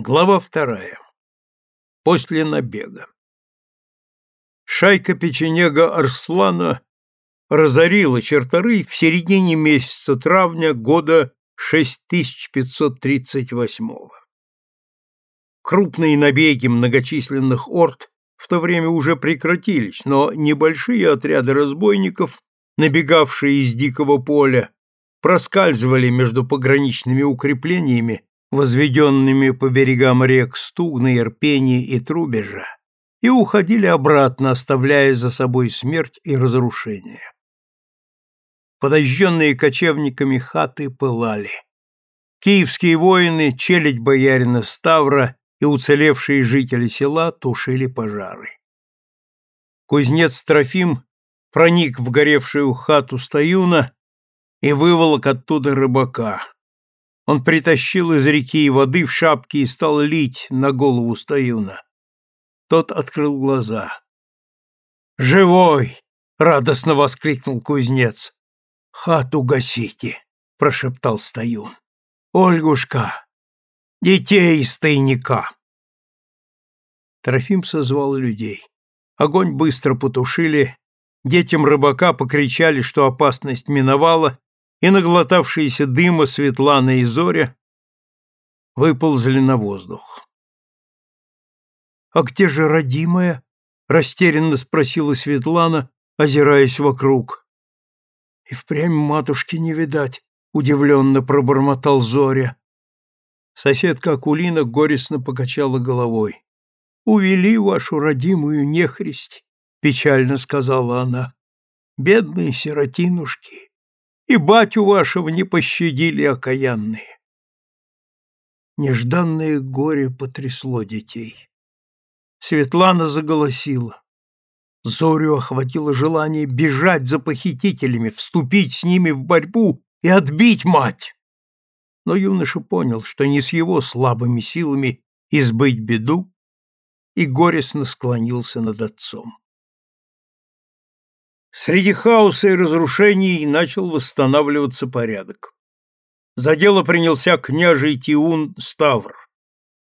Глава вторая. После набега. Шайка печенега Арслана разорила Черторый в середине месяца травня года 6538 -го. Крупные набеги многочисленных орд в то время уже прекратились, но небольшие отряды разбойников, набегавшие из дикого поля, проскальзывали между пограничными укреплениями возведенными по берегам рек Стугны, Ирпени и Трубежа, и уходили обратно, оставляя за собой смерть и разрушение. Подожженные кочевниками хаты пылали. Киевские воины, челядь боярина Ставра и уцелевшие жители села тушили пожары. Кузнец Трофим проник в горевшую хату Стаюна и выволок оттуда рыбака. Он притащил из реки воды в шапке и стал лить на голову Стоюна. Тот открыл глаза. «Живой!» — радостно воскликнул кузнец. «Хату гасите!» — прошептал Стоюн. «Ольгушка! Детей из тайника!» Трофим созвал людей. Огонь быстро потушили, детям рыбака покричали, что опасность миновала, и наглотавшиеся дыма Светлана и Зоря выползли на воздух. «А где же родимая?» — растерянно спросила Светлана, озираясь вокруг. «И впрямь матушки не видать», — удивленно пробормотал Зоря. Соседка Акулина горестно покачала головой. «Увели вашу родимую нехристь», — печально сказала она. «Бедные сиротинушки» и батю вашего не пощадили окаянные. Нежданное горе потрясло детей. Светлана заголосила. Зорю охватило желание бежать за похитителями, вступить с ними в борьбу и отбить мать. Но юноша понял, что не с его слабыми силами избыть беду, и горестно склонился над отцом. Среди хаоса и разрушений начал восстанавливаться порядок. За дело принялся княжий Тиун Ставр.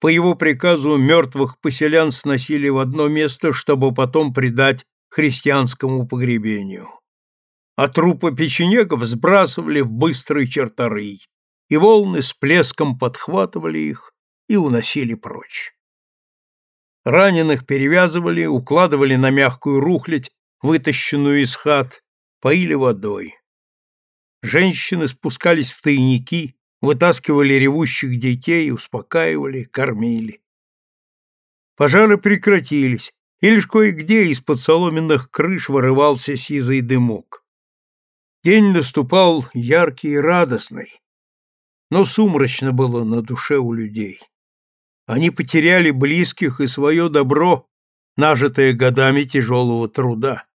По его приказу мертвых поселян сносили в одно место, чтобы потом предать христианскому погребению. А трупы печенегов сбрасывали в быстрый черторый, и волны с плеском подхватывали их и уносили прочь. Раненых перевязывали, укладывали на мягкую рухлядь вытащенную из хат, поили водой. Женщины спускались в тайники, вытаскивали ревущих детей, успокаивали, кормили. Пожары прекратились, и лишь кое-где из-под соломенных крыш вырывался сизый дымок. День наступал яркий и радостный, но сумрачно было на душе у людей. Они потеряли близких и свое добро, нажитое годами тяжелого труда.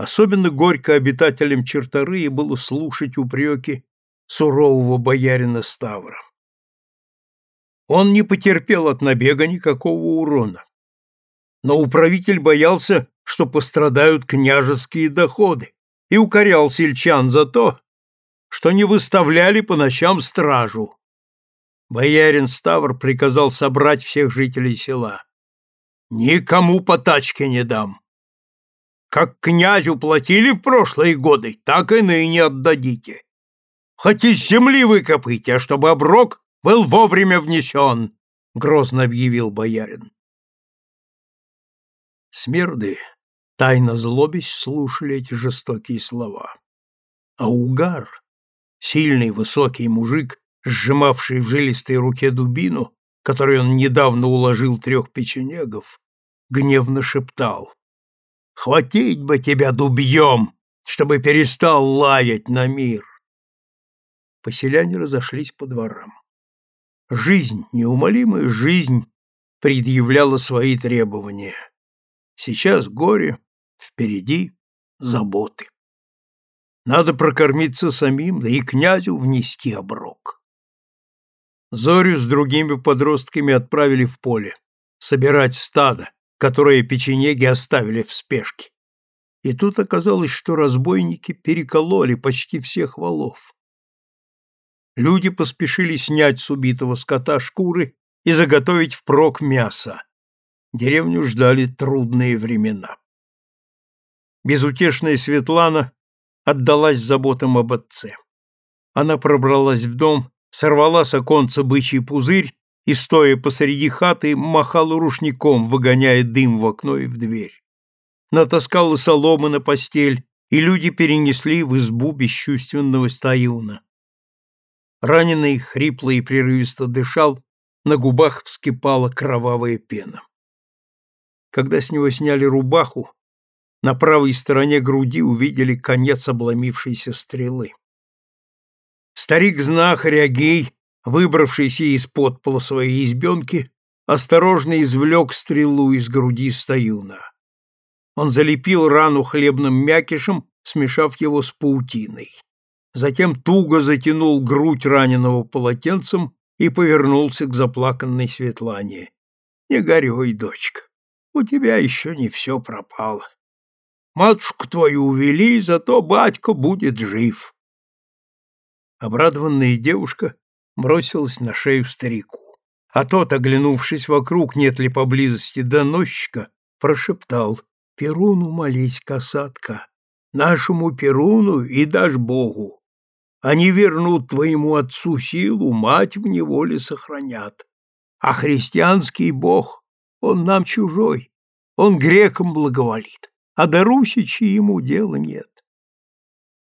Особенно горько обитателям Черторыи было слушать упреки сурового боярина Ставра. Он не потерпел от набега никакого урона. Но управитель боялся, что пострадают княжеские доходы, и укорял сельчан за то, что не выставляли по ночам стражу. Боярин Ставр приказал собрать всех жителей села. «Никому по тачке не дам. Как князю платили в прошлые годы, так и ныне отдадите. Хоть из земли выкопайте, а чтобы оброк был вовремя внесен, — грозно объявил боярин. Смерды, тайно злобясь, слушали эти жестокие слова. А Угар, сильный высокий мужик, сжимавший в жилистой руке дубину, которой он недавно уложил трех печенегов, гневно шептал. Хватить бы тебя дубьем, чтобы перестал лаять на мир. Поселяне разошлись по дворам. Жизнь, неумолимая жизнь, предъявляла свои требования. Сейчас горе, впереди заботы. Надо прокормиться самим, да и князю внести оброк. Зорю с другими подростками отправили в поле, собирать стадо, которые печенеги оставили в спешке. И тут оказалось, что разбойники перекололи почти всех валов. Люди поспешили снять с убитого скота шкуры и заготовить впрок мясо. Деревню ждали трудные времена. Безутешная Светлана отдалась заботам об отце. Она пробралась в дом, сорвала с оконца бычий пузырь и, стоя посреди хаты, махала рушником, выгоняя дым в окно и в дверь. Натаскала соломы на постель, и люди перенесли в избу бесчувственного стаюна. Раненый, хрипло и прерывисто дышал, на губах вскипала кровавая пена. Когда с него сняли рубаху, на правой стороне груди увидели конец обломившейся стрелы. Старик-знахарь Агей, выбравшийся из-под пола своей избенки, осторожно извлек стрелу из груди стоюна. Он залепил рану хлебным мякишем, смешав его с паутиной. Затем туго затянул грудь раненого полотенцем и повернулся к заплаканной Светлане. «Не горюй, дочка, у тебя еще не все пропало. Матушку твою увели, зато батька будет жив. Обрадованная девушка бросилась на шею старику. А тот, оглянувшись вокруг, нет ли поблизости доносчика, прошептал «Перуну молись, касатка, нашему Перуну и дашь Богу. Они вернут твоему отцу силу, мать в неволе сохранят. А христианский Бог, он нам чужой, он грекам благоволит, а до Русичи ему дела нет.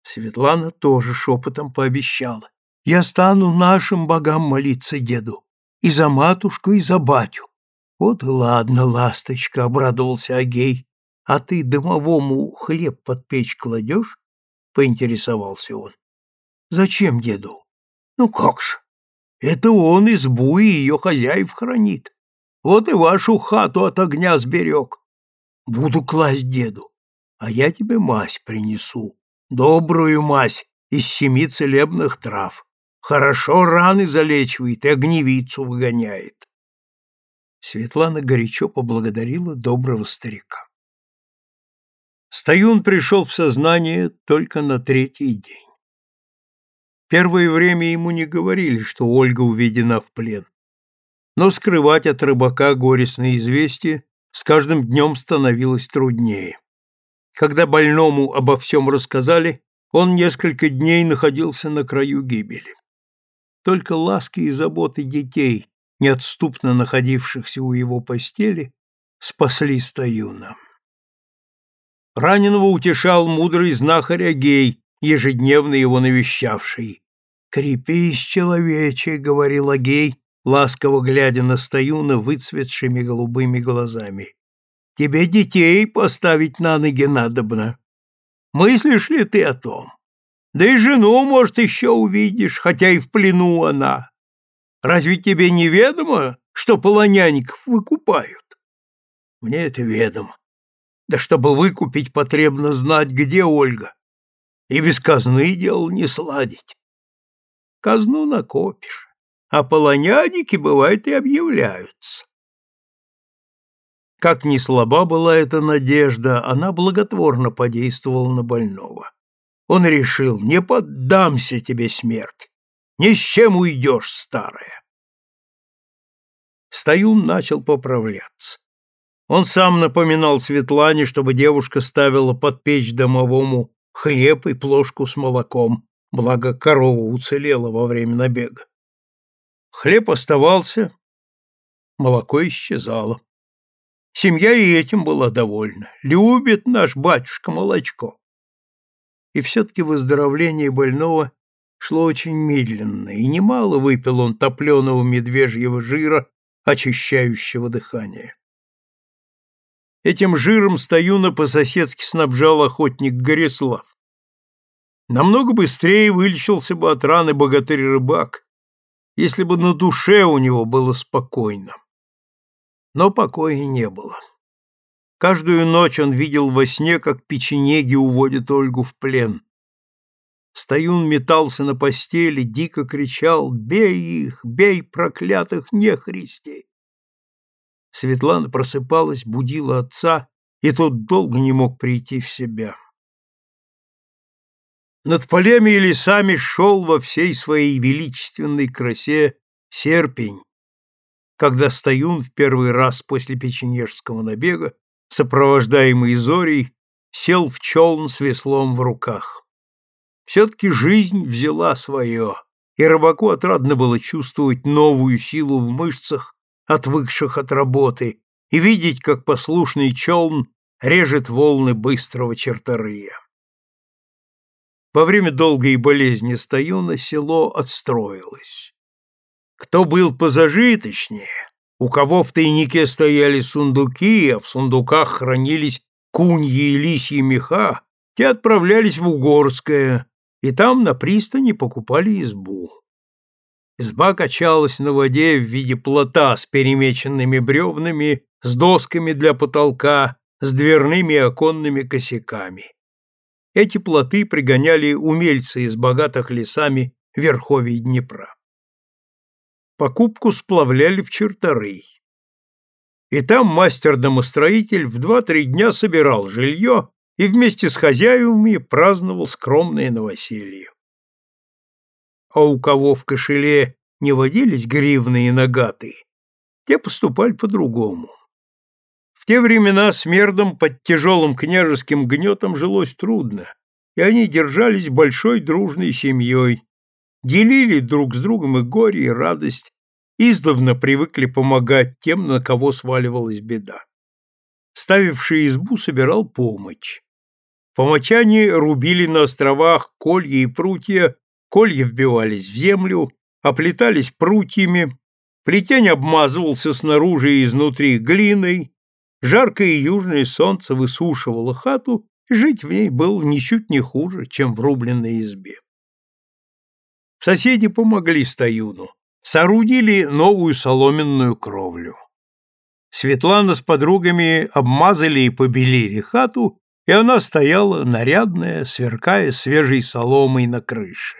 Светлана тоже шепотом пообещала. «Я стану нашим богам молиться деду. И за матушку, и за батю». «Вот ладно, ласточка», — обрадовался Агей. «А ты домовому хлеб под печь кладешь?» — поинтересовался он. «Зачем деду?» «Ну как ж, это он избу и ее хозяев хранит. Вот и вашу хату от огня сберег. Буду класть деду, а я тебе мазь принесу, Добрую мазь из семи целебных трав. Хорошо раны залечивает и огневицу выгоняет. Светлана горячо поблагодарила доброго старика. Стоюн пришел в сознание только на третий день. Первое время ему не говорили, что Ольга уведена в плен. Но скрывать от рыбака горестное известие с каждым днем становилось труднее. Когда больному обо всем рассказали, он несколько дней находился на краю гибели. Только ласки и заботы детей, неотступно находившихся у его постели, спасли Стоюна. Раненого утешал мудрый знахарь Агей, ежедневно его навещавший. «Крепись, человече», — говорил Агей, ласково глядя на Стоюна выцветшими голубыми глазами. Тебе детей поставить на ноги надобно. Мыслишь ли ты о том? Да и жену, может, еще увидишь, хотя и в плену она. Разве тебе не ведомо, что полонянников выкупают? Мне это ведомо. Да чтобы выкупить, потребно знать, где Ольга. И без казны дел не сладить. Казну накопишь, а полоняники, бывает, и объявляются. Как ни слаба была эта надежда, она благотворно подействовала на больного. Он решил, не поддамся тебе смерть, ни с чем уйдешь, старая. Стоюн начал поправляться. Он сам напоминал Светлане, чтобы девушка ставила под печь домовому хлеб и плошку с молоком, благо корова уцелела во время набега. Хлеб оставался, молоко исчезало. Семья и этим была довольна. Любит наш батюшка молочко. И все-таки выздоровление больного шло очень медленно, и немало выпил он топленого медвежьего жира, очищающего дыхание. Этим жиром Стоюна по-соседски снабжал охотник Горислав. Намного быстрее вылечился бы от раны богатырь-рыбак, если бы на душе у него было спокойно. Но покоя не было. Каждую ночь он видел во сне, как печенеги уводят Ольгу в плен. Стоюн метался на постели, дико кричал «Бей их! Бей проклятых нехристей!» Светлана просыпалась, будила отца, и тот долго не мог прийти в себя. Над полями и лесами шел во всей своей величественной красе серпень, когда Стоюн в первый раз после печенежского набега, сопровождаемый Зорей, сел в челн с веслом в руках. Все-таки жизнь взяла свое, и рыбаку отрадно было чувствовать новую силу в мышцах, отвыкших от работы, и видеть, как послушный челн режет волны быстрого черторыя. Во время долгой болезни Стоюна село отстроилось. Кто был позажиточнее, у кого в тайнике стояли сундуки, а в сундуках хранились куньи и лисьи меха, те отправлялись в Угорское, и там на пристани покупали избу. Изба качалась на воде в виде плота с перемеченными бревнами, с досками для потолка, с дверными и оконными косяками. Эти плоты пригоняли умельцы из богатых лесами верховий Днепра. Покупку сплавляли в Черторый. И там мастер-домостроитель в два-три дня собирал жилье и вместе с хозяевами праздновал скромное новоселье. А у кого в кошеле не водились гривны и нагаты, те поступали по-другому те времена смердам под тяжелым княжеским гнетом жилось трудно, и они держались большой дружной семьей, делили друг с другом и горе, и радость, издавна привыкли помогать тем, на кого сваливалась беда. Ставивший избу собирал помощь. Помочане рубили на островах колья и прутья, колья вбивались в землю, оплетались прутьями, плетень обмазывался снаружи и изнутри глиной, Жаркое южное солнце высушивало хату, и жить в ней было ничуть не хуже, чем в рубленной избе. Соседи помогли Стоюну, соорудили новую соломенную кровлю. Светлана с подругами обмазали и побелили хату, и она стояла нарядная, сверкая свежей соломой на крыше.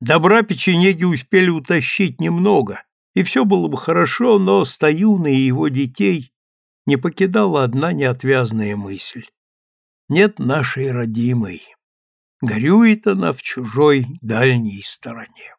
Добра печенеги успели утащить немного, и все было бы хорошо, но Стоюна и его детей не покидала одна неотвязная мысль. Нет нашей родимой. Горюет она в чужой дальней стороне.